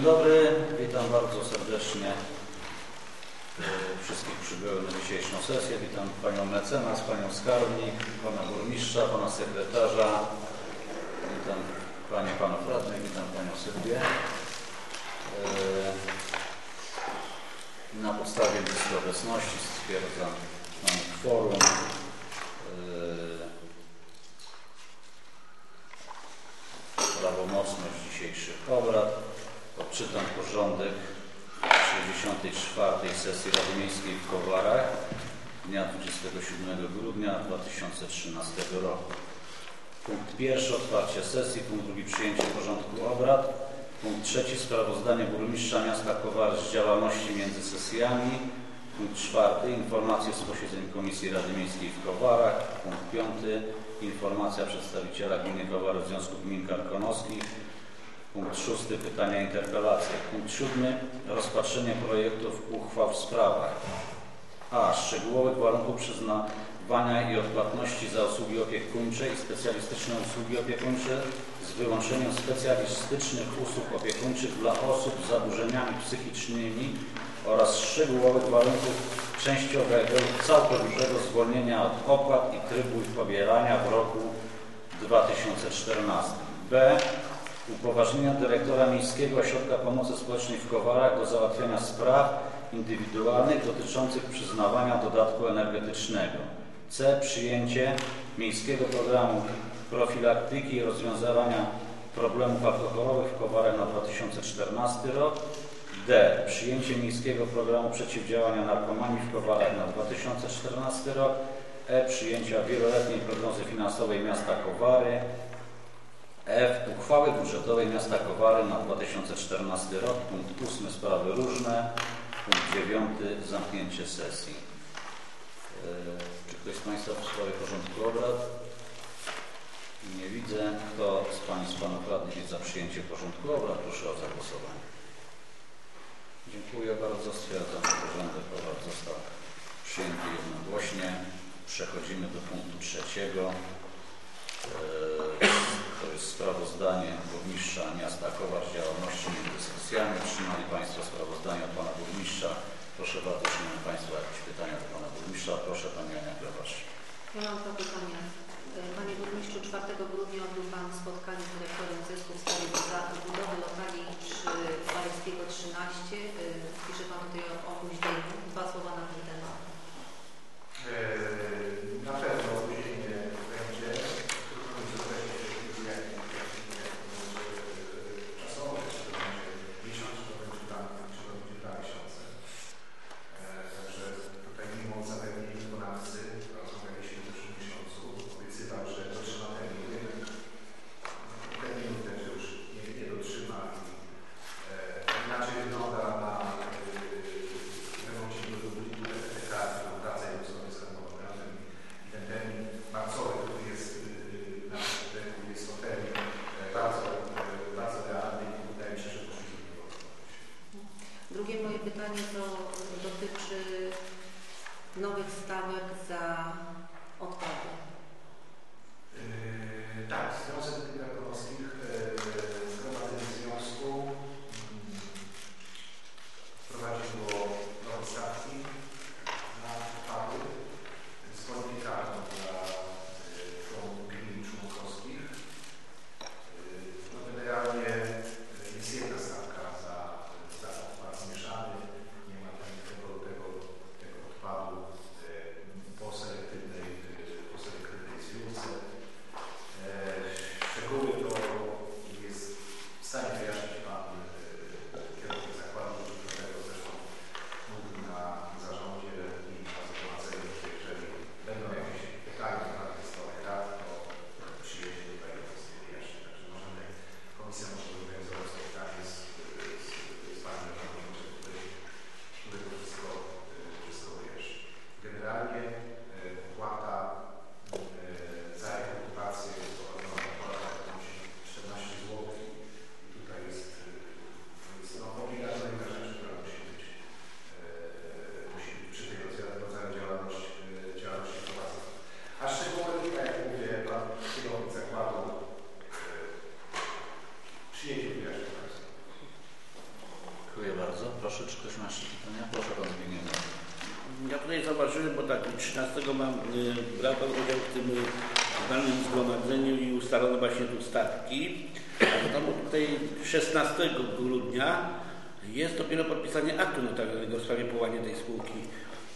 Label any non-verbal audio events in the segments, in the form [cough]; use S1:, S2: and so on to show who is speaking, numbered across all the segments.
S1: Dzień dobry, witam bardzo serdecznie e, wszystkich przybyłych na dzisiejszą sesję. Witam Panią mecenas, Panią skarbnik, Pana burmistrza, Pana sekretarza. Witam Panie, Panów radnych, witam Panią Sylwię. E, na podstawie listy obecności stwierdzam mamy kworum. E, prawomocność dzisiejszych obrad. Odczytam porządek 64. sesji Rady Miejskiej w Kowarach dnia 27 grudnia 2013 roku. Punkt pierwszy otwarcie sesji, punkt drugi przyjęcie porządku obrad, punkt trzeci sprawozdanie burmistrza miasta Kowary z działalności między sesjami, punkt czwarty informacje z posiedzeń Komisji Rady Miejskiej w Kowarach, punkt piąty informacja przedstawiciela Gminy Kowary w Związku Gmin Karkonoskich, punkt szósty pytania interpelacje, punkt siódmy rozpatrzenie projektów uchwał w sprawach a. Szczegółowych warunków przyznawania i odpłatności za usługi opiekuńcze i specjalistyczne usługi opiekuńcze z wyłączeniem specjalistycznych usług opiekuńczych dla osób z zaburzeniami psychicznymi oraz szczegółowych warunków częściowego lub całkowitego zwolnienia od opłat i trybu ich pobierania w roku 2014. B. Upoważnienia dyrektora Miejskiego Ośrodka Pomocy Społecznej w Kowarach do załatwiania spraw indywidualnych dotyczących przyznawania dodatku energetycznego. C. Przyjęcie Miejskiego Programu Profilaktyki i Rozwiązywania Problemów Alkoholowych w Kowarach na 2014 rok. D. Przyjęcie Miejskiego Programu Przeciwdziałania Narkomanii w Kowarach na 2014 rok. E. Przyjęcia wieloletniej prognozy finansowej miasta Kowary. F. Uchwały budżetowej miasta Kowary na 2014 rok. Punkt 8. Sprawy różne. Punkt dziewiąty. Zamknięcie sesji. E, czy ktoś z Państwa w sprawie porządku obrad? Nie widzę. Kto z Pań z Panów Radnych jest za przyjęcie porządku obrad? Proszę o zagłosowanie. Dziękuję bardzo. Stwierdzam, że porządek obrad został przyjęty jednogłośnie. Przechodzimy do punktu trzeciego. E, to jest sprawozdanie burmistrza miasta Kowar z działalności sesjami. Otrzymali Państwo sprawozdanie od Pana Burmistrza. Proszę bardzo, czy mają Państwo jakieś pytania do Pana Burmistrza? Proszę Pani Ania Klewasz.
S2: Ja mam dwa pytania. E, Panie Burmistrzu, 4 grudnia odbył Pan spotkanie z dyrektorem zespołu w sprawie budowy lokali przy Waleckiego 13. E, pisze Pan tutaj o opóźnieniu.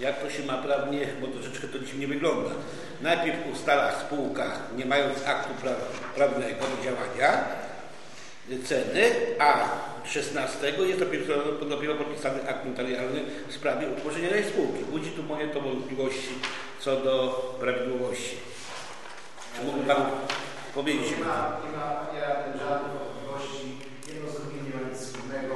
S3: Jak to się ma
S4: prawnie, bo troszeczkę to dzisiaj nie wygląda. Najpierw ustala spółka, nie mając aktu pra prawnego do działania, ceny, a 16 jest dopiero, dopiero podpisany akt notarialny w sprawie utworzenia tej spółki. Budzi tu moje to wątpliwości co do prawidłowości. Czy mógłby Pan powiedzieć?
S2: Nie ma, nie ma ja żadnych wątpliwości. Jedno z drugim nie ma nic wspólnego.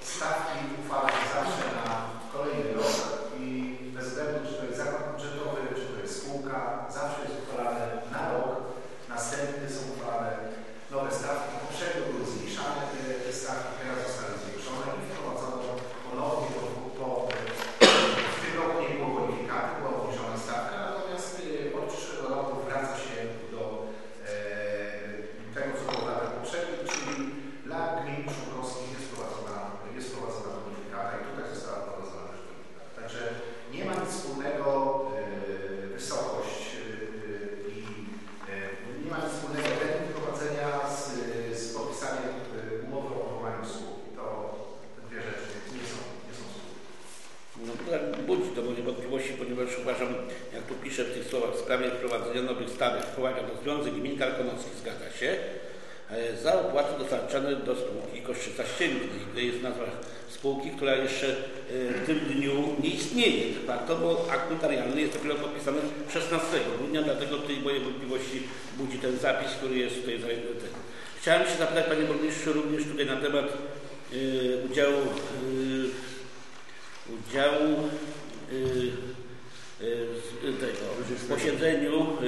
S2: Stawki uchwala się zawsze na kolejny rok i bez względu, czy to jest zakład budżetowy, czy to jest spółka, zawsze jest uchwalane na rok. Następny są uchwalane nowe stawki. Poprzednio były zmniejszane te, te stawki, teraz zostały zwiększone i wprowadzono ponownie po, po, w tym roku nie było bonifikaty, była obniżona stawka, natomiast y, od przyszłego roku wraca się do e, tego, co było w latach poprzednich, czyli dla gmin członkowskich jest wprowadzona, jest wprowadzona bonifikata i tutaj została wprowadzona też bonifikata. Także nie ma nic wspólnego e, wysokość e, i e, nie ma nic wspólnego termin wprowadzenia z, z podpisaniem e, umowy o powołaniu spółki. To te dwie rzeczy nie są, nie są wspólne.
S4: No to tak budzi to moje wątpliwości, ponieważ uważam, jak tu piszę w tych słowach, w sprawie wprowadzenia nowych stawek wprowadza do Związek Gmin Karkonoskich, zgadza się, e, za opłaty dostarczane do spółki Koszczyca Ścięgnej, gdzie jest nazwa spółki, która jeszcze e, w tym dniu nie facto, bo akt notarialny jest dopiero podpisany 16 grudnia, dlatego tej moje wątpliwości budzi ten zapis, który jest tutaj zajęty. Chciałem się zapytać Panie Burmistrzu również tutaj na temat e, udziału e, udziału y, y, tego, w posiedzeniu y,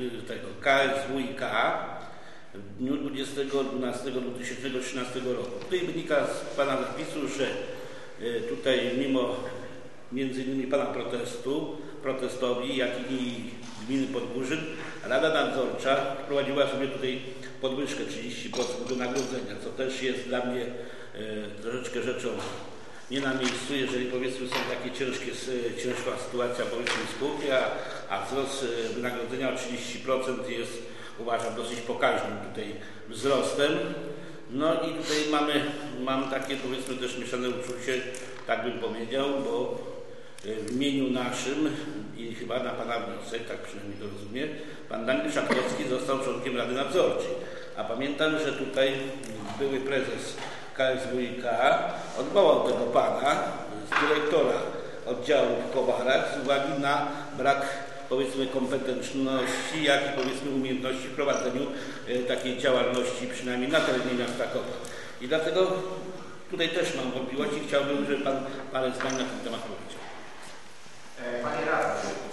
S4: y, tego KSWiK w dniu 20.12.2013 roku. Tutaj wynika z Pana zapisu, że y, tutaj mimo między innymi Pana protestu, protestowi, jak i gminy Podgórzyn, Rada Nadzorcza wprowadziła sobie tutaj podwyżkę 30% wynagrodzenia, co też jest dla mnie e, troszeczkę rzeczą nie na miejscu, jeżeli powiedzmy są takie ciężkie, ciężka sytuacja powiedzmy spółki, a, a wzrost e, wynagrodzenia o 30% jest uważam dosyć pokaźnym tutaj wzrostem. No i tutaj mamy, mam takie powiedzmy też mieszane uczucie, tak bym powiedział, bo w imieniu naszym i chyba na Pana wniosek, tak przynajmniej to rozumiem, Pan Daniel Szatkowski został członkiem Rady Nadzorczej. A pamiętam, że tutaj były prezes KSWiK odwołał tego Pana z dyrektora oddziału w Kowarach z uwagi na brak powiedzmy kompetentności, jak i powiedzmy umiejętności w prowadzeniu e, takiej działalności przynajmniej na terenie miasta Kowa. I dlatego tutaj też mam wątpliwości. Chciałbym, żeby Pan parę zdań na ten temat powiedział.
S2: E, Panie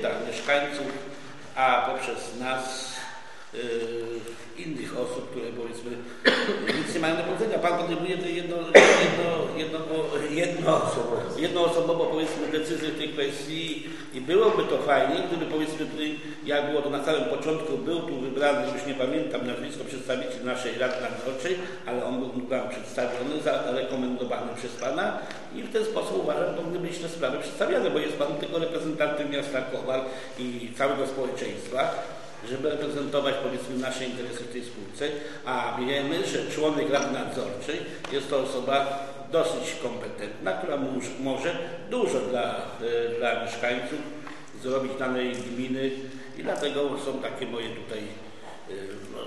S4: dla mieszkańców, a poprzez nas, yy, innych osób, które powiedzmy [coughs] nic nie mają do powiedzenia. Pan potrzebuje tej jedno, jednoosobowo, jednoosobowo powiedzmy decyzję w tej kwestii i byłoby to fajnie, gdyby powiedzmy jak było to na samym początku, był tu wybrany, już nie pamiętam nazwisko, przedstawiciel naszej Rady Nadzorczej, ale on był nam przedstawiony, zarekomendowany przez Pana i w ten sposób uważam, powinny być te sprawy przedstawiane, bo jest Pan tylko reprezentantem miasta Kowal i całego społeczeństwa żeby reprezentować powiedzmy nasze interesy w tej spółce, a wiemy, że członek Rady Nadzorczej jest to osoba dosyć kompetentna, która może, dużo dla, e, dla mieszkańców zrobić danej gminy i dlatego są takie moje tutaj e, no,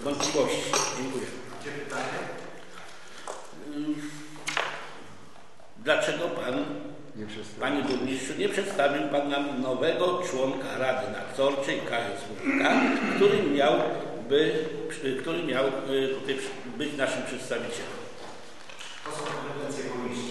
S4: wątpliwości. Dziękuję. Mm, dlaczego Pan, Panie Burmistrzu, nie przedstawił Pan nam nowego członka Rady Nadzorczej KS Mórka, który miałby, e, który miał być naszym przedstawicielem?
S1: Posso perguntar-lhe com isto?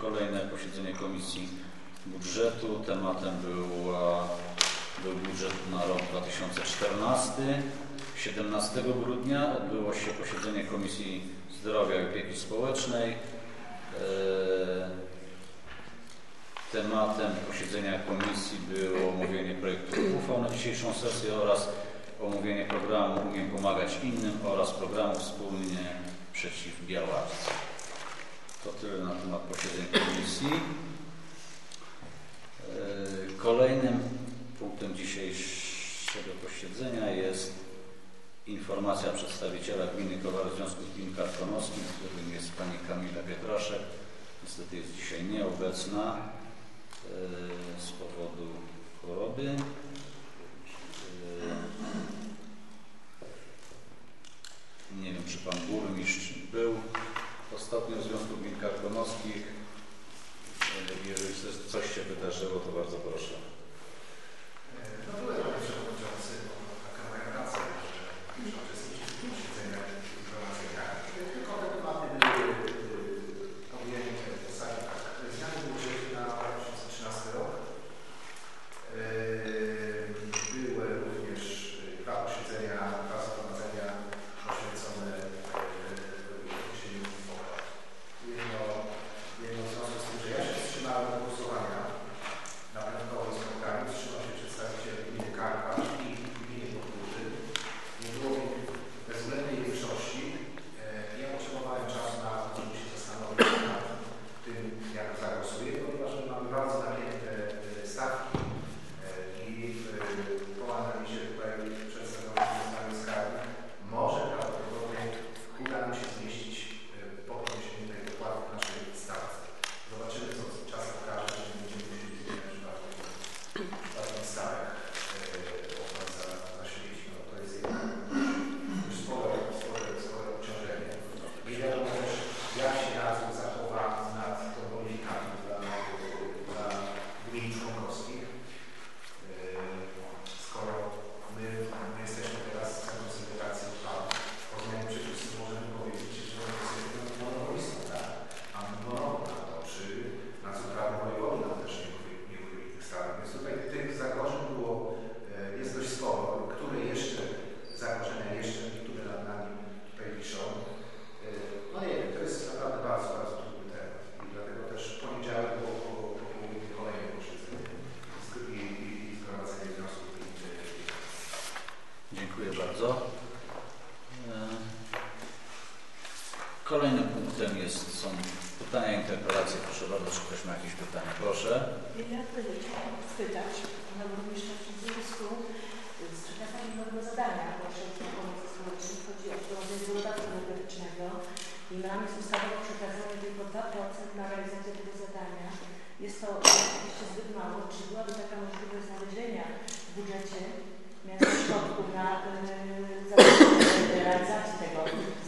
S1: kolejne posiedzenie Komisji Budżetu. Tematem był, e, był budżet na rok 2014. 17 grudnia odbyło się posiedzenie Komisji Zdrowia i Opieki Społecznej. E, tematem posiedzenia komisji było omówienie projektu uchwał na dzisiejszą sesję oraz omówienie programu Umiem Pomagać Innym oraz programu Wspólnie Przeciw Białacji. To tyle na temat posiedzeń komisji. E, kolejnym punktem dzisiejszego posiedzenia jest informacja przedstawiciela Gminy Kowary Związku Gmin Karkonoskich, w którym jest pani Kamila Pietraszek. Niestety jest dzisiaj nieobecna e, z powodu choroby. E, nie wiem, czy pan burmistrz Ostatnio w Związku Gmin Karkonoskich, jeżeli coś się wydarzyło,
S2: to bardzo
S1: proszę.
S5: nowego burmistrza Związku z przekazaniem nowego zadania dla ośrodków pomocy społecznej. Chodzi o wprowadzenie dodatku energetycznego i mamy z ustawowo przekazane tylko 2% na realizację tego zadania. Jest to oczywiście zbyt mało. Czy byłaby taka możliwość znalezienia w budżecie miasta środków na
S2: e, y, realizację tego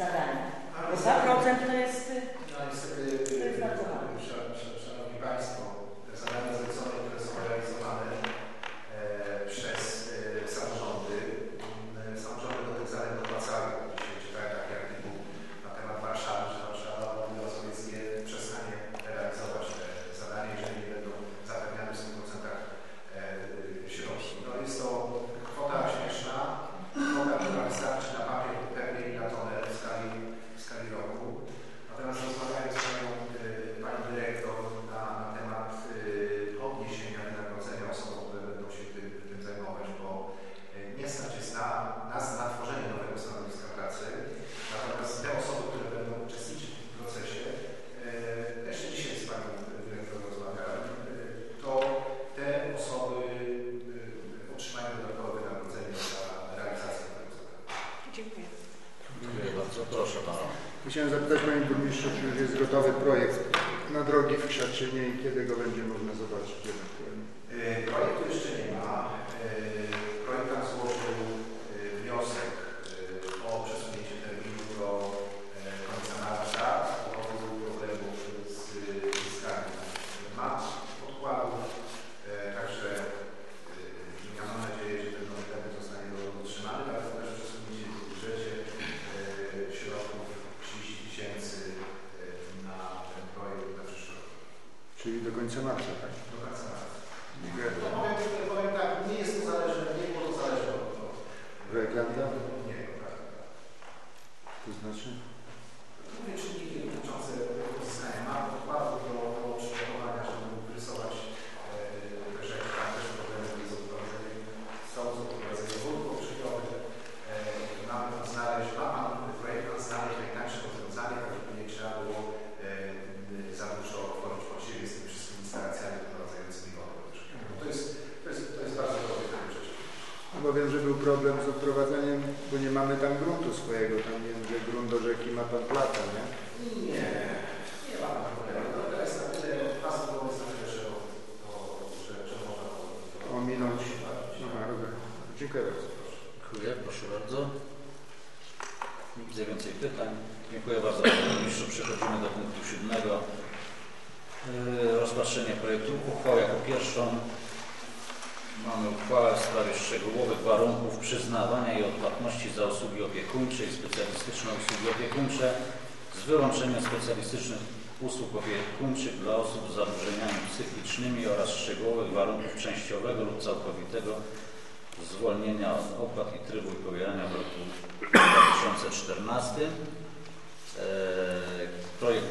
S2: zadania? Bo 2% to jest
S6: był problem z odprowadzeniem, bo nie mamy tam gruntu swojego. Tam wiem, że grunt do rzeki ma pan plata, nie?
S2: Nie, nie problemu. No,
S6: Ominąć. Aha, dobra. Dziękuję bardzo.
S1: Dziękuję, proszę bardzo. Nie widzę więcej pytań. Dziękuję bardzo Panie Burmistrzu. Przechodzimy do punktu siódmego. Yy, Rozpatrzenie projektu uchwały jako pierwszą. Mamy uchwałę w sprawie szczegółowych warunków przyznawania i odpłatności za usługi opiekuńcze i specjalistyczne usługi opiekuńcze z wyłączeniem specjalistycznych usług opiekuńczych dla osób z zaburzeniami psychicznymi oraz szczegółowych warunków częściowego lub całkowitego zwolnienia od opłat i trybu ich pobierania w roku 2014. Eee, Projekt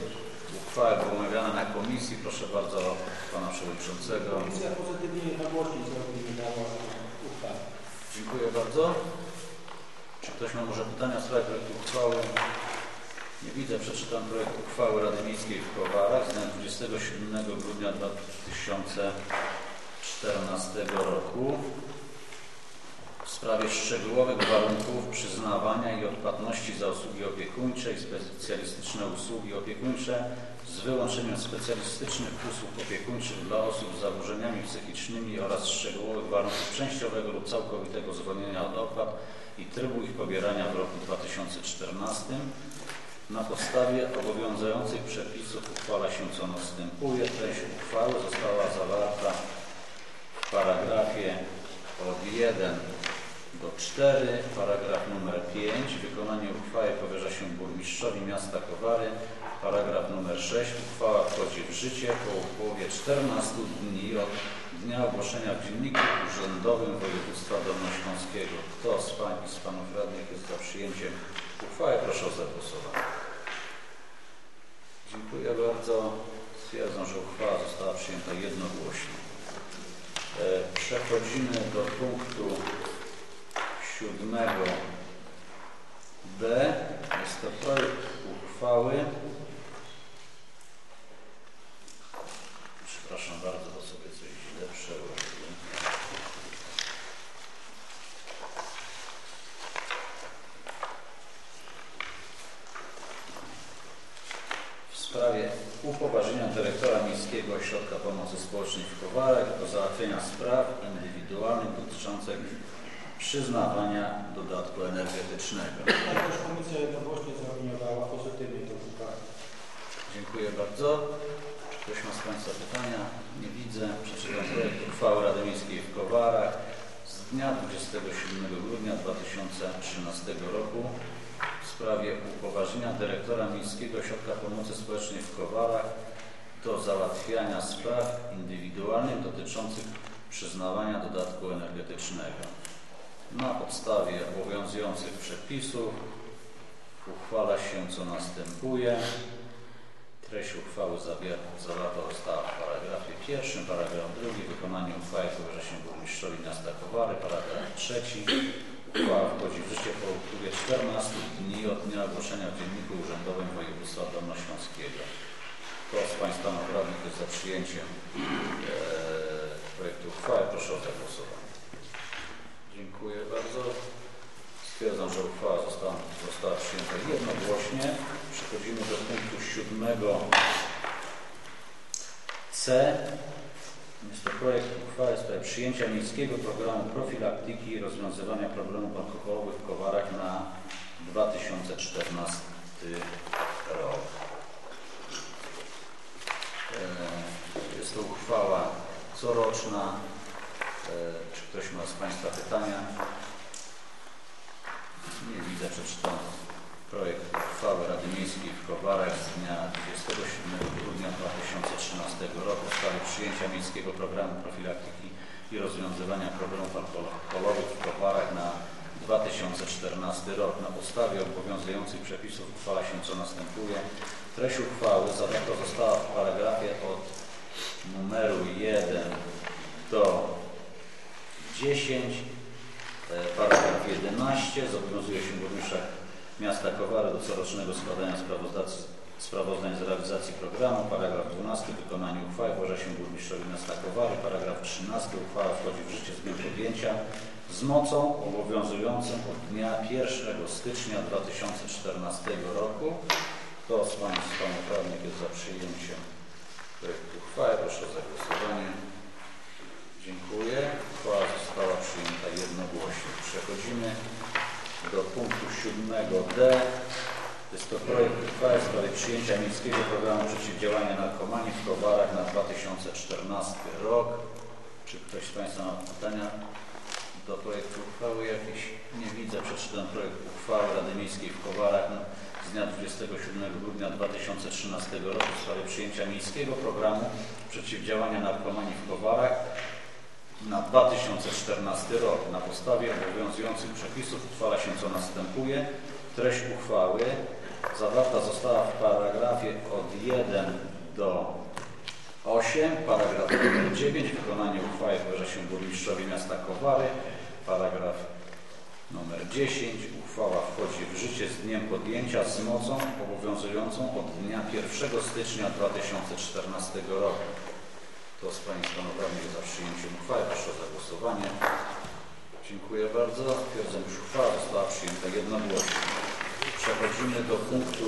S1: uchwały był omawiany na komisji. Proszę bardzo Pana Przewodniczącego.
S7: Jednogłośnie uchwałę.
S1: Dziękuję bardzo. Czy ktoś ma może pytania w sprawie projektu uchwały? Nie widzę. Przeczytam projekt uchwały Rady Miejskiej w Kowarach z dnia 27 grudnia 2014 roku w sprawie szczegółowych warunków przyznawania i odpłatności za usługi opiekuńcze i specjalistyczne usługi opiekuńcze z wyłączeniem specjalistycznych usług opiekuńczych dla osób z zaburzeniami psychicznymi oraz szczegółowych warunków częściowego lub całkowitego zwolnienia od opłat i trybu ich pobierania w roku 2014. Na podstawie obowiązujących przepisów uchwala się co następuje. Treść uchwały została zawarta w paragrafie od 1 do 4, paragraf numer 5. Wykonanie uchwały powierza się burmistrzowi miasta Kowary. Paragraf numer 6. Uchwała wchodzi w życie po upływie 14 dni od dnia ogłoszenia w Dzienniku Urzędowym Województwa Dolnośląskiego. Kto z Pań i z Panów Radnych jest za przyjęciem uchwały? Proszę o zagłosowanie. Dziękuję bardzo. Stwierdzam, że uchwała została przyjęta jednogłośnie. E, Przechodzimy do punktu siódmego B. Jest to projekt uchwały. Przepraszam bardzo, bo sobie coś źle przełożyłem. w sprawie upoważnienia dyrektora Miejskiego Ośrodka Pomocy Społecznej w Kowarach do załatwienia spraw indywidualnych dotyczących przyznawania dodatku energetycznego.
S7: Komisja jednogłośnie zaopiniowała pozytywnie tę uchwałę.
S1: Dziękuję bardzo. Czy ktoś ma z Państwa pytania? Nie widzę. Przeczytam projekt uchwały Rady Miejskiej w Kowarach z dnia 27 grudnia 2013 roku w sprawie upoważnienia dyrektora Miejskiego Ośrodka Pomocy Społecznej w Kowarach do załatwiania spraw indywidualnych dotyczących przyznawania dodatku energetycznego. Na podstawie obowiązujących przepisów uchwala się co następuje. Treść uchwały zawarta została w paragrafie pierwszym, paragraf drugi. Wykonanie uchwały powierza się burmistrzowi miasta Kowary. Paragraf trzeci. Uchwała wchodzi w życie po upływie 14 dni od dnia ogłoszenia w Dzienniku Urzędowym Województwa Dolnośląskiego. Kto z Państwa radnych jest za przyjęciem e, projektu uchwały? Proszę o zagłosowanie. Dziękuję bardzo. Stwierdzam, że uchwała została, została przyjęta jednogłośnie. Przechodzimy do punktu siódmego C. Jest to projekt uchwały w sprawie przyjęcia miejskiego programu profilaktyki i rozwiązywania problemów alkoholowych w Kowarach na 2014 rok. E, Jest to uchwała coroczna. Ktoś ma z Państwa pytania? Nie widzę, przeczytam projekt uchwały Rady Miejskiej w Kowarach z dnia 27 grudnia 2013 roku w sprawie przyjęcia Miejskiego Programu Profilaktyki i rozwiązywania problemów alkoholowych w Kowarach na 2014 rok. Na podstawie obowiązujących przepisów uchwala się co następuje. Treść uchwały zawarta została w paragrafie od numeru 1 do 10. E, Paragraf 11. Zobowiązuje się burmistrza miasta Kowary do corocznego składania sprawozdań z realizacji programu. Paragraf 12. Wykonanie uchwały włoża się burmistrzowi miasta Kowary. Paragraf 13. Uchwała wchodzi w życie z dniem podjęcia z mocą obowiązującą od dnia 1 stycznia 2014 roku. Kto z Państwa radnych jest za przyjęciem projektu uchwały? Proszę o zagłosowanie. Dziękuję. Uchwała została przyjęta jednogłośnie. Przechodzimy do punktu 7d. Jest to projekt uchwały w sprawie przyjęcia Miejskiego Programu Przeciwdziałania Narkomanii w Kowarach na 2014 rok. Czy ktoś z Państwa ma pytania do projektu uchwały? Nie widzę. Przeczytam projekt uchwały Rady Miejskiej w Kowarach z dnia 27 grudnia 2013 roku w sprawie przyjęcia Miejskiego Programu Przeciwdziałania Narkomanii w Kowarach na 2014 rok. Na podstawie obowiązujących przepisów uchwala się co następuje. Treść uchwały zawarta została w paragrafie od 1 do 8, paragraf numer 9. Wykonanie uchwały powierza się burmistrzowi miasta Kowary. Paragraf numer 10. Uchwała wchodzi w życie z dniem podjęcia z mocą obowiązującą od dnia 1 stycznia 2014 roku. Kto z Państwa radnych za przyjęciem uchwały? Proszę o zagłosowanie. Dziękuję bardzo. Stwierdzam, że uchwała została przyjęta jednogłośnie. Przechodzimy do punktu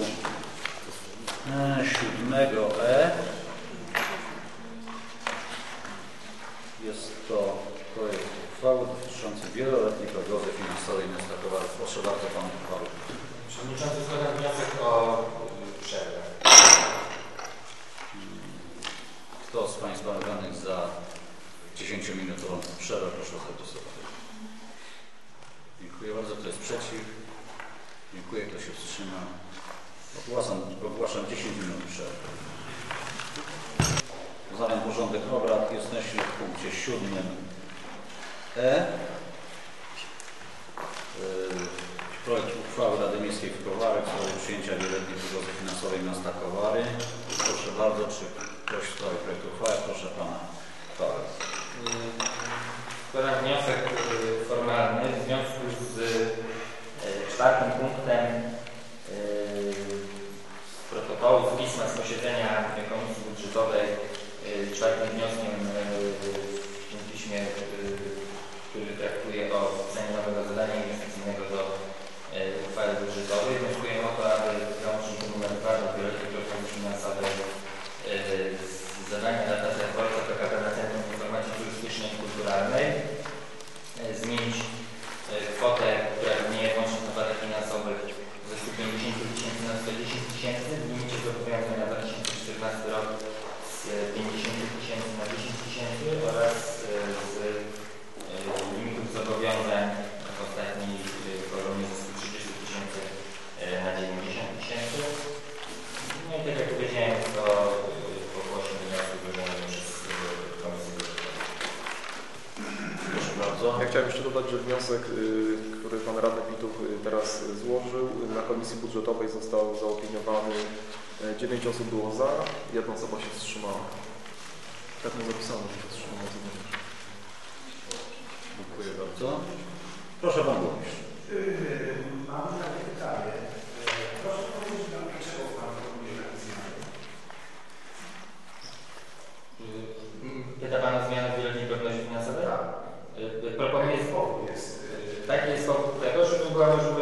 S1: e, siódmego E. Jest to projekt uchwały dotyczący wieloletniej prognozy finansowej miasta Kowarów. Proszę bardzo Pan uchwały.
S8: Przewodniczący składam wniosek o y, przerwę.
S1: Kto z Państwa radnych za 10-minutową przerwę? Proszę o zagłosowanie. Dziękuję bardzo. Kto jest przeciw? Dziękuję. Kto się wstrzymał? Ogłaszam, ogłaszam 10 minut przerwy. Wznawiam porządek obrad. Jesteśmy w punkcie 7 E. Yy, Projekt uchwały Rady Miejskiej w Kowarach w sprawie przyjęcia wieloletniej prognozy finansowej miasta Kowary. Proszę bardzo, czy ktoś w sprawie projektu uchwały? Proszę Pana Kowal.
S8: Składam wniosek y, formalny w związku z y, czwartym punktem y, protokołu, z pisma z posiedzenia Komisji Budżetowej, y, czwartym wnioskiem y, w tym piśmie, y, który traktuje o wpisaniu nowego zadania inwestycyjnego do y, uchwały budżetowej. Wnioskujemy o to, aby w załączniku nr 2 do wieloletniej prognozy finansowej y, z zadania data dworca PKP na Centrum Informacji Turystycznej i Kulturalnej. Y, zmienić y, kwotę, która istnieje łącznie nakładach finansowych ze 150 tysięcy na 110 tysięcy. W limicie zobowiązań na 2014 rok z 50 tysięcy na 10 tysięcy oraz z limitów zobowiązań w ostatniej
S9: chciałem jeszcze dodać, że wniosek, y, który Pan Radny Witów y, teraz złożył, y, na Komisji Budżetowej został zaopiniowany. 9 osób było za, jedna osoba się wstrzymała. Tak mu zapisano, że się wstrzymała.
S1: Dziękuję bardzo. Proszę Pan Burmistrz.
S2: Mam takie pytanie. Proszę powiedzieć nam, dlaczego Pan proponuje takie zmiany?
S8: Y, Pyta Pan o zmianę wieloletniej prognozie finansowej?
S2: Tak.
S8: Y, y, Proponuję
S2: y,
S8: Taki jest powód tego, żeby była
S2: możliwość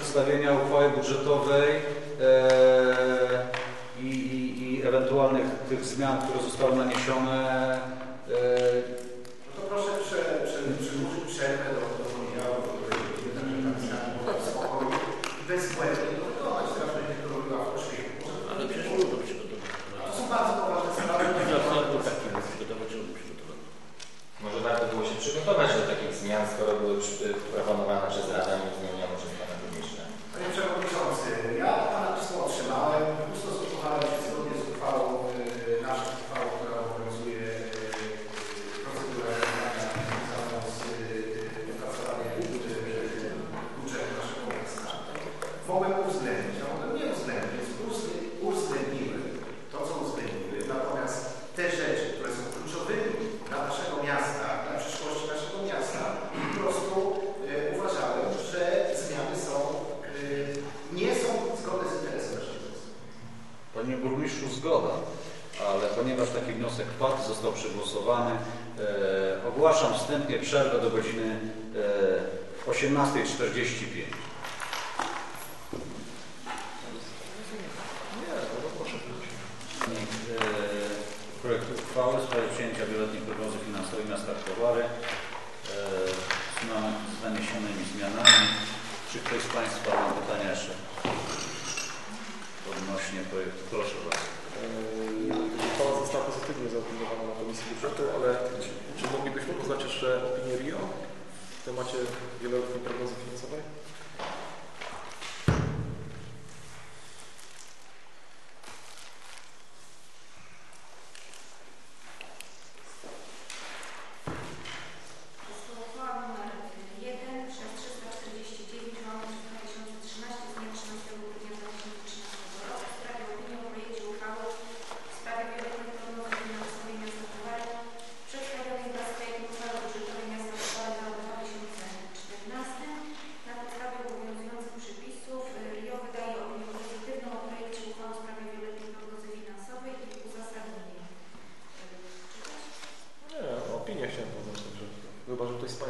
S2: przedstawienia uchwały budżetowej e, i, i, i ewentualnych tych zmian, które zostały naniesione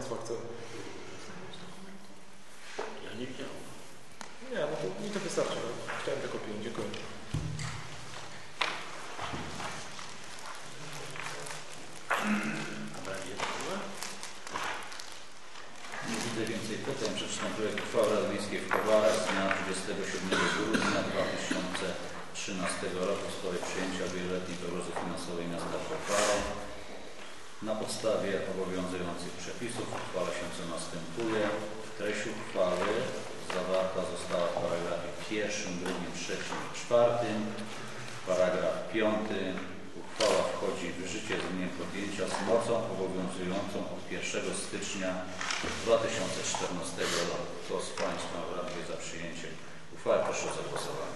S9: chyba, że ktoś z Państwa chce.
S4: Ja nie chciałem.
S9: Nie, no to mi to wystarczy. No. Chciałem tylko opinię. Dziękuję.
S4: A będzie była?
S10: Nie widzę więcej pytań. Przeczytam projekt uchwały Rady Miejskiej w Kowarach z dnia 27 grudnia 2013 roku w sprawie przyjęcia wieloletniej prognozy finansowej miasta Kowary. Na podstawie obowiązujących przepisów uchwala się co następuje. Treść uchwały zawarta została w paragrafie pierwszym, drugim, trzecim i czwartym. Paragraf piąty. Uchwała wchodzi w życie z dniem podjęcia z mocą obowiązującą od 1 stycznia 2014 roku. Kto z Państwa radny za przyjęciem uchwały? Proszę o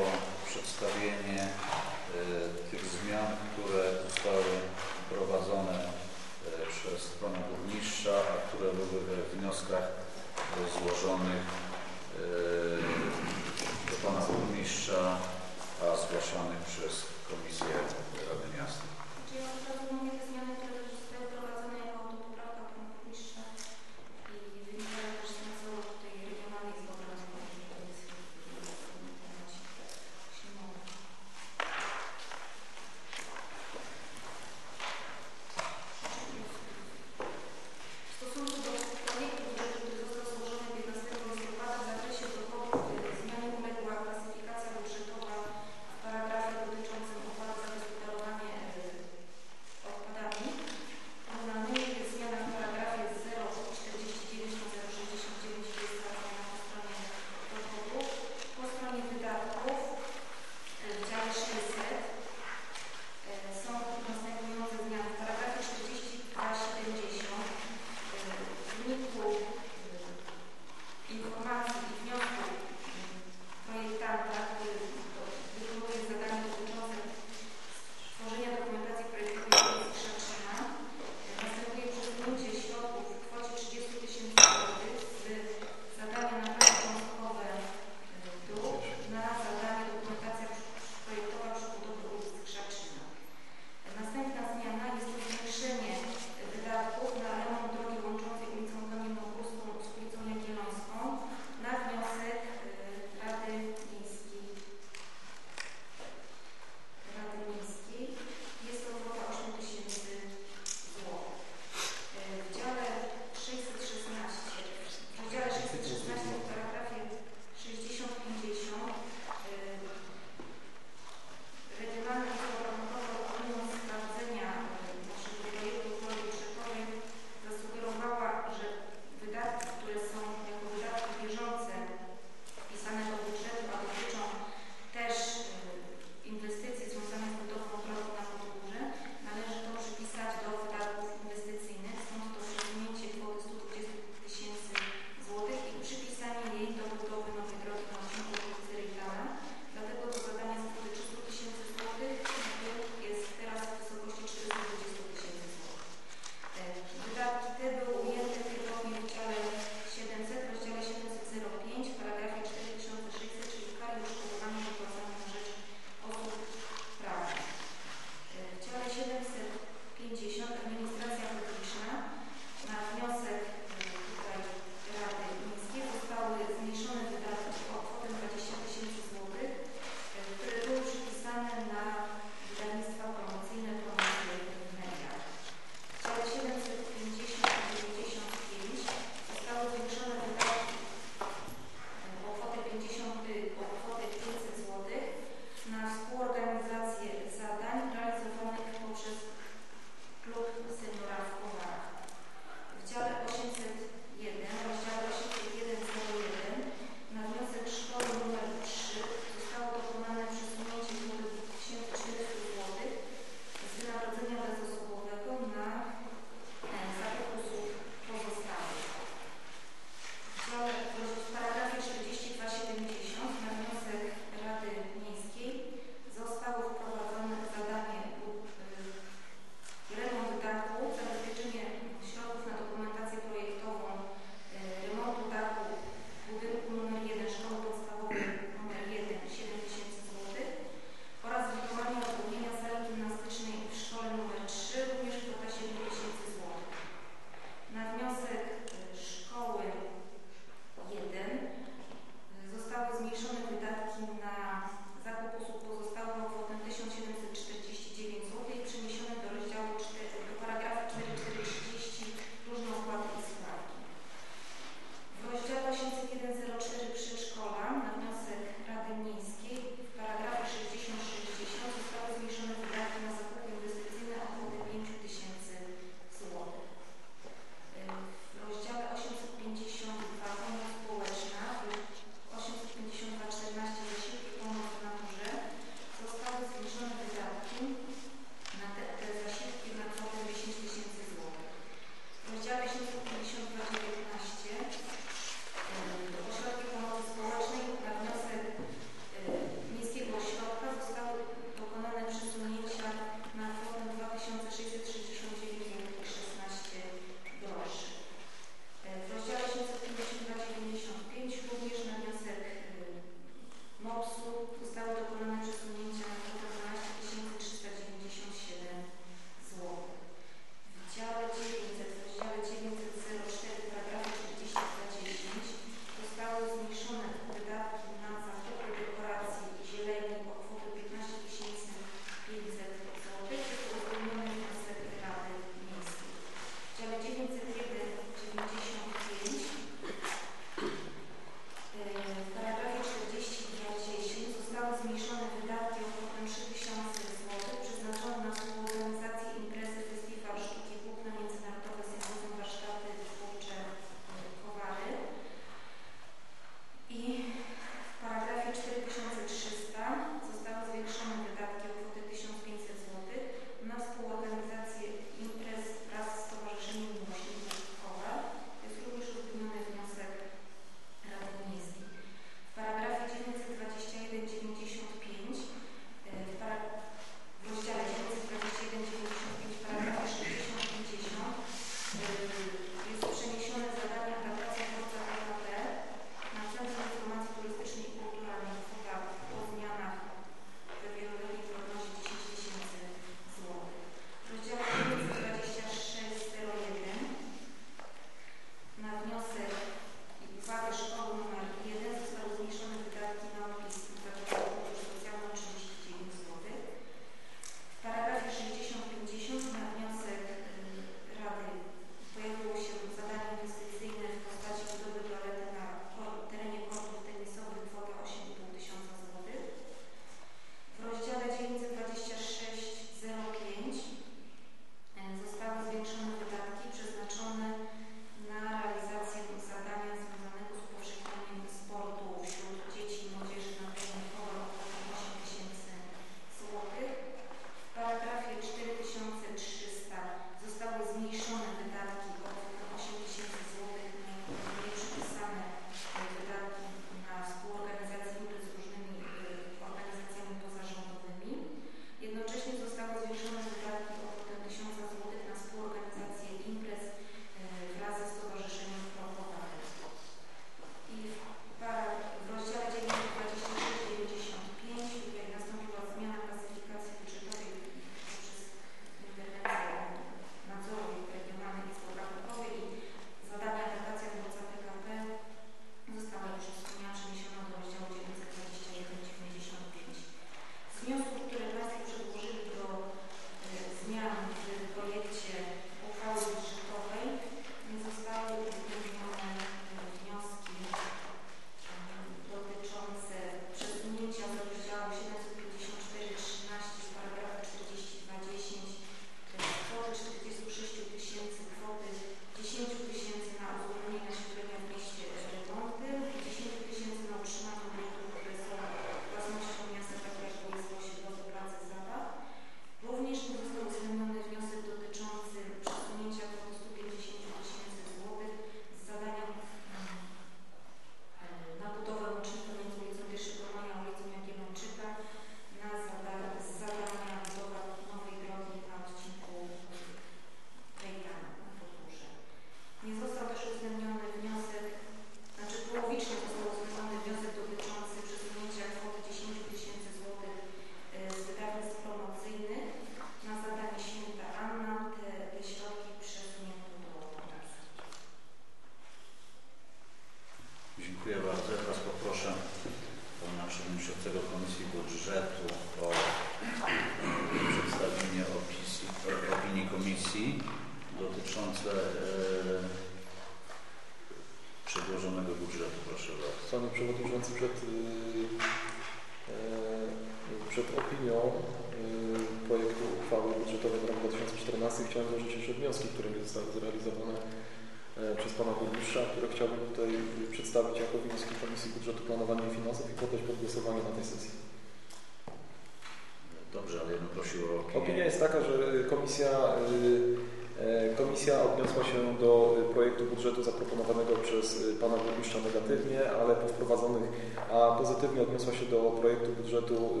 S11: budżetu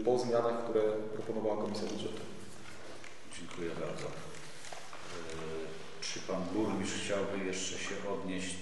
S12: y,
S9: po zmianach, które proponowała Komisja Budżetu.
S2: Dziękuję bardzo. Y, czy Pan Burmistrz chciałby jeszcze się odnieść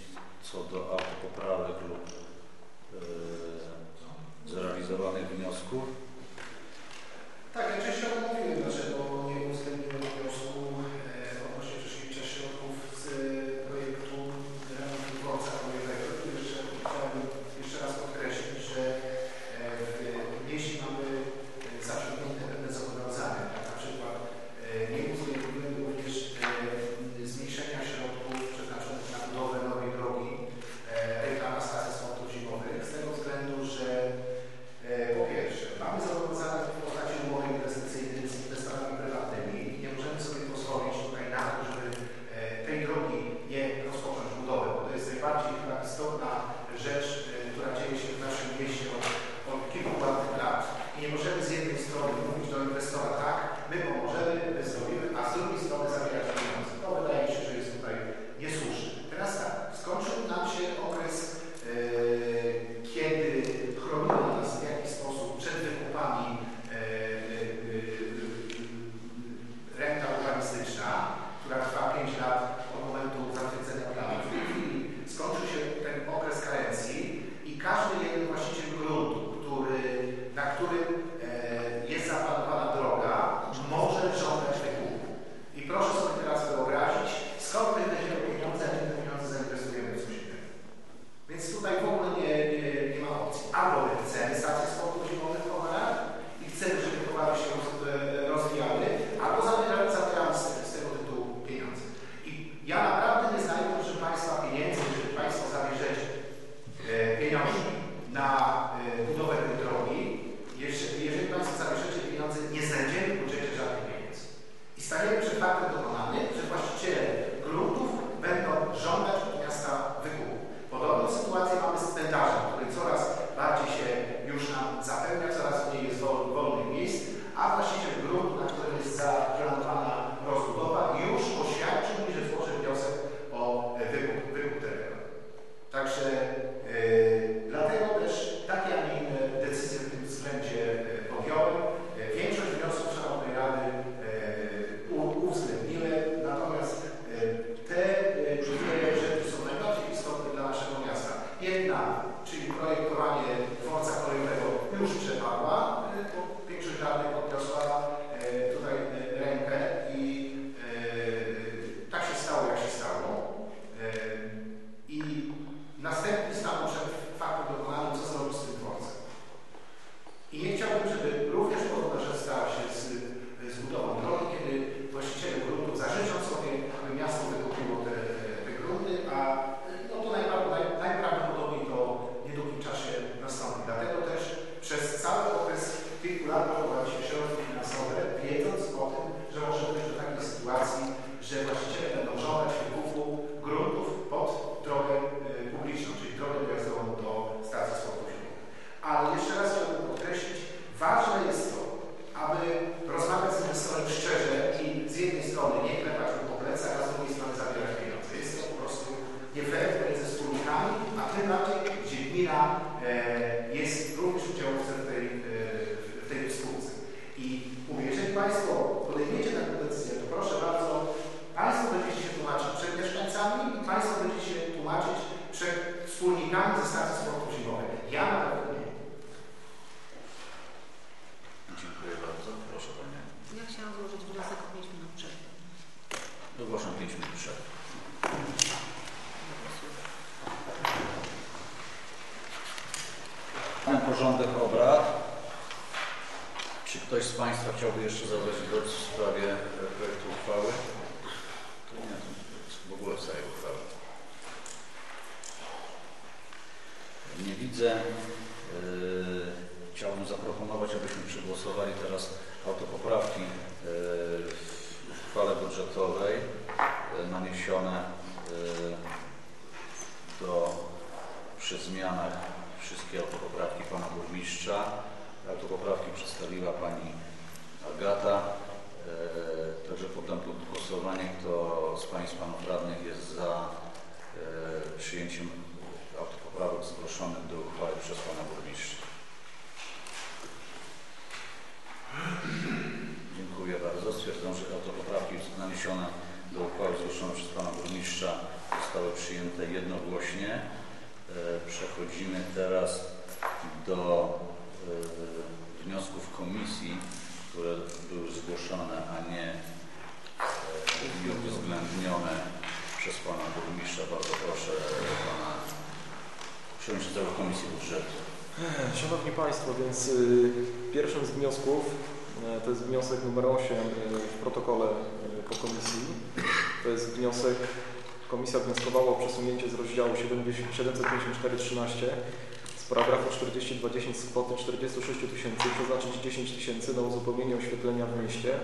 S9: kwoty 46 tysięcy przeznaczyć 10 tysięcy na uzupełnienie oświetlenia w mieście,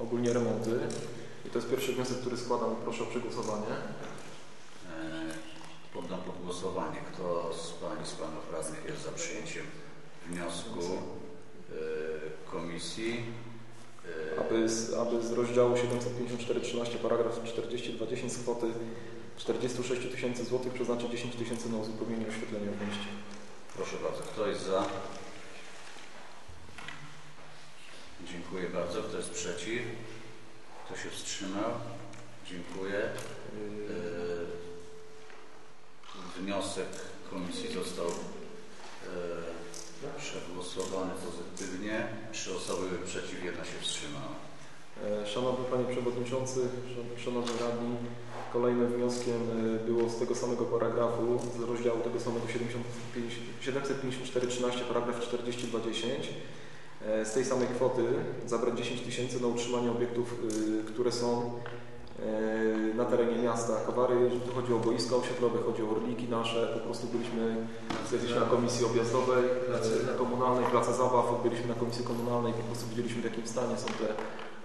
S9: ogólnie remonty. I to jest pierwszy wniosek, który składam i proszę o przegłosowanie.
S1: E, Poddam pod głosowanie. Kto z Pań i z Panów Radnych jest za przyjęciem wniosku e, komisji? E,
S9: aby z, aby z rozdziału 754.13 paragraf 40.20 z kwoty 46 tysięcy złotych przeznaczyć 10 tysięcy na uzupełnienie oświetlenia w mieście.
S1: Proszę bardzo. Kto jest za? Dziękuję bardzo. Kto jest przeciw? Kto się wstrzymał? Dziękuję. E, Wniosek komisji został e, przegłosowany pozytywnie. Trzy osoby były przeciw, jedna się wstrzymała.
S9: E, Szanowny Panie Przewodniczący, szan- Szanowni Radni, kolejnym wnioskiem było z tego samego paragrafu, z rozdziału tego samego 754.13 paragraf 40.210 e, z tej samej kwoty zabrać 10 tysięcy na utrzymanie obiektów, e, które są e, na terenie miasta Kowary. Tu chodzi o boiska osiedlowe, chodzi o orliki nasze. Po prostu byliśmy byliśmy na komisji objazdowej, e, komunalnej, place zabaw, byliśmy na komisji komunalnej i po prostu widzieliśmy w jakim stanie są te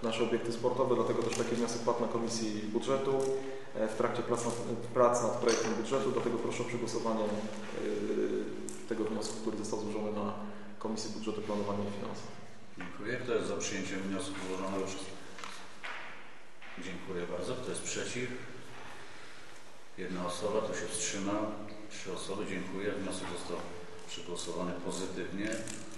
S9: nasze obiekty sportowe, dlatego też taki wniosek padł na Komisji Budżetu e, w trakcie prac nad, prac nad projektem budżetu, dlatego proszę o przegłosowanie e, tego wniosku, który został złożony na Komisji Budżetu Planowania i Finansów.
S1: Dziękuję. Kto jest za przyjęciem wniosku złożonego przez... Dziękuję bardzo. Kto jest przeciw? Jedna osoba. Kto się wstrzymał? Trzy osoby. Dziękuję. Wniosek został przegłosowany pozytywnie.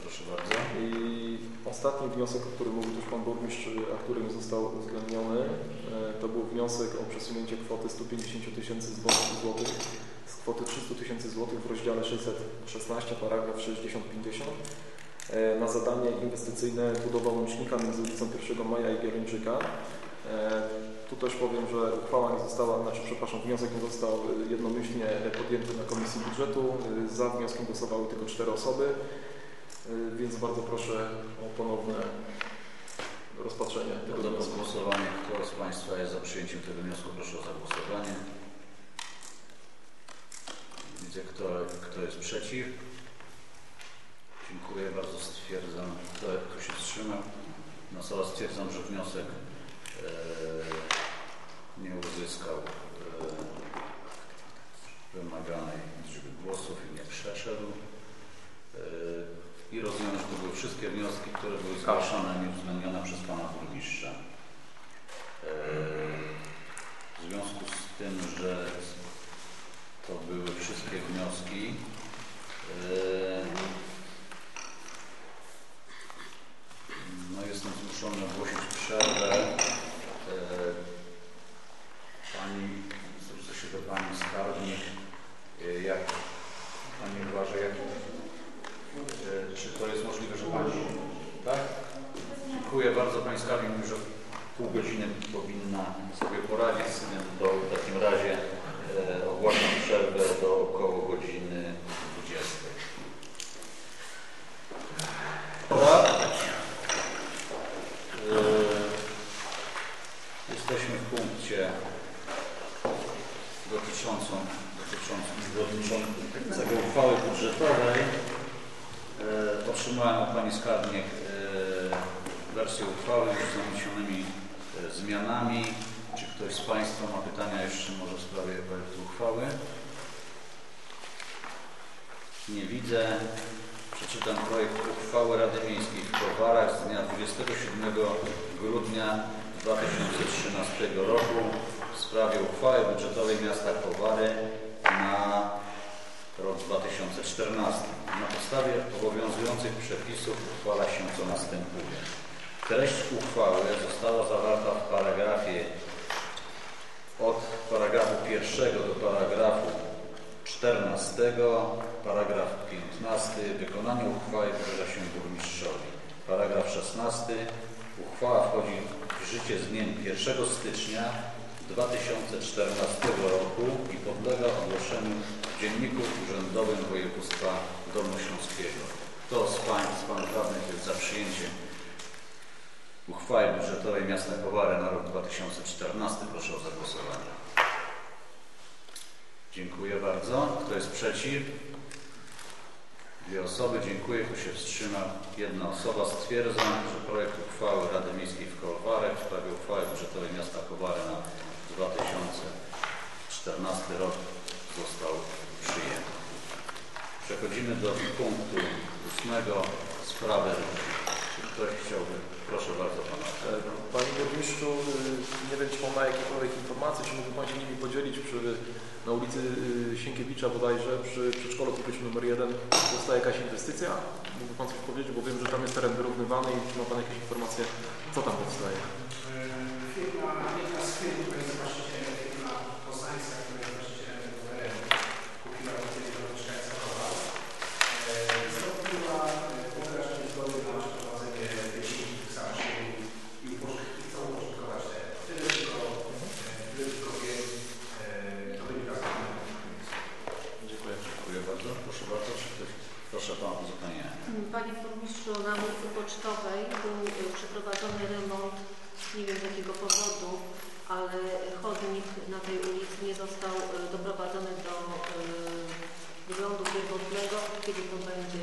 S1: Proszę bardzo.
S9: I ostatni wniosek, o którym mówił też Pan Burmistrz, a który nie został uwzględniony, e, to był wniosek o przesunięcie kwoty 150 tysięcy złotych z kwoty 300 tysięcy złotych w rozdziale 616, paragraf 6050 e, na zadanie inwestycyjne budowa łącznika między ulicą 1 Maja i Gieręczyka. E, Tu też powiem, że uchwała nie została, znaczy przepraszam, wniosek nie został jednomyślnie podjęty na Komisji Budżetu. Za wnioskiem głosowały tylko cztery osoby. Y, Więc bardzo proszę o ponowne rozpatrzenie tego wniosku.
S1: głosowanie. Kto z Państwa jest za przyjęciem tego wniosku? Proszę o zagłosowanie. Widzę, kto, kto jest przeciw. Dziękuję bardzo. Stwierdzam, kto, kto się wstrzymał. Na sala stwierdzam, że wniosek e, nie uzyskał e, wymaganej liczby głosów i nie przeszedł. E, I rozumiem, że to były wszystkie wnioski, które były zgłaszane, nieuwzględnione przez Pana Burmistrza. E, W związku z tym, że to były wszystkie wnioski, e, no jestem zmuszony ogłosić przerwę. E, Pani, zwrócę się do Pani Skarbnik, jak Pani uważa, jak, Tak? Dziękuję bardzo Państwa. Wiem, że pół godziny powinna sobie poradzić z tym. To w takim razie e, ogłaszam przerwę do około godziny 20. Dobra. Tak. E, jesteśmy w punkcie dotyczącym, dotyczącym, dotyczącym uchwały budżetowej. E, otrzymałem od Pani Skarbnik wersję uchwały z zaniesionymi e, zmianami. Czy ktoś z Państwa ma pytania jeszcze może w sprawie projektu uchwały? Nie widzę. Przeczytam projekt uchwały Rady Miejskiej w Kowarach z dnia 27 grudnia 2013 roku w sprawie uchwały budżetowej miasta Kowary na rok 2014. Na podstawie obowiązujących przepisów uchwala się co następuje. Treść uchwały została zawarta w paragrafie od paragrafu pierwszego do paragrafu 14, paragraf 15. Wykonanie uchwały powierza się burmistrzowi. Paragraf 16. Uchwała wchodzi w życie z dniem 1 stycznia 2014 roku i podlega ogłoszeniu w Dzienniku Urzędowym Województwa Dolnośląskiego. Kto z Państwa Panów Radnych jest za przyjęciem uchwały budżetowej miasta Kowary na rok 2014? Proszę o zagłosowanie. Dziękuję bardzo. Kto jest przeciw? Dwie osoby. Dziękuję. Kto się wstrzymał? Jedna osoba. Stwierdzam, że projekt uchwały Rady Miejskiej w Kowarach w sprawie uchwały budżetowej miasta Kowary na 2014 rok został przyjęty. Przechodzimy do punktu ósmego. Sprawy. Czy ktoś chciałby? Proszę bardzo Pana.
S9: Panie Burmistrzu, nie wiem, czy Pan ma jakiekolwiek informacje, czy mógłby Pan się nimi podzielić przy, na ulicy y, Sienkiewicza bodajże, przy przedszkolu publicznym numer 1 powstaje jakaś inwestycja? Mógłby Pan coś powiedzieć, bo wiem, że tam jest teren wyrównywany i czy ma Pan jakieś informacje, co tam powstaje?
S2: Firma, jedna z firm, która jest właścicielem, firma poznańska, która jest właścicielem tego terenu, kupiła od tego mieszkańca Kowa. Zrobiła wyrażenie zgody na przeprowadzenie wycinki tych samych i uporządkować i chcą uporządkować teren. Tyle tylko, e, tyle tylko wiem, e, to wynika z tego.
S9: Dziękuję.
S1: Dziękuję bardzo. Proszę bardzo. Czy ktoś... Proszę Pana uzupełnienie.
S13: Panie Burmistrzu, na ulicy Pocztowej był y, przeprowadzony remont, nie wiem z jakiego powodu, ale chodnik na tej ulicy nie został y, doprowadzony do y, wyglądu pierwotnego. Kiedy to będzie